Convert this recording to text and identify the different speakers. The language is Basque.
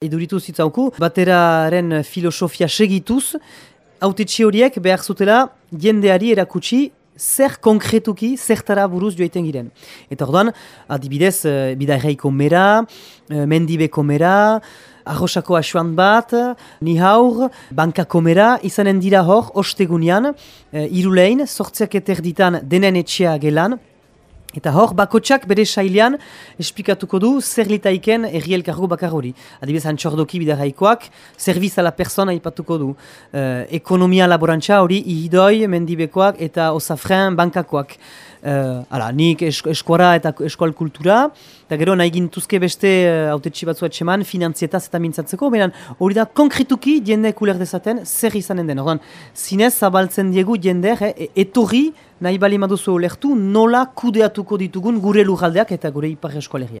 Speaker 1: Eduritu zitzauku, bateraren filosofia segituz, autetxe horiek behar zutela jendeari erakutsi zer konkretuki zertara buruz joaiten giren. Eta orduan, adibidez, eh, bidairreiko mera, eh, mendibeko mera, arrosako asuan bat, ni haur, bankako mera, izanen dira hor, ostegunian, eh, irulein, sortziak eterditan denen etxea gelan, Eta hor, bakotsak bere sailean esplikatuko du zer litaiken erri elkargo bakar hori. Adibidez, antxordoki bidarraikoak, serviz ala persona ipatuko du. Uh, ekonomia laborantza hori ihidoi, mendibekoak eta osafren bankakoak. Uh, ala, nik eskuara eta eskual kultura, eta gero nahi gintuzke beste uh, autetxi batzu atseman, finantzietaz eta mintzatzeko, beran hori da konkretuki jende kuler dezaten zer izanen den. Ordan, zinez zabaltzen diegu jende eh, etorri nahi bali maduzu lertu nola kudeatuko ditugun gure lujaldeak eta gure ipar eskolegia.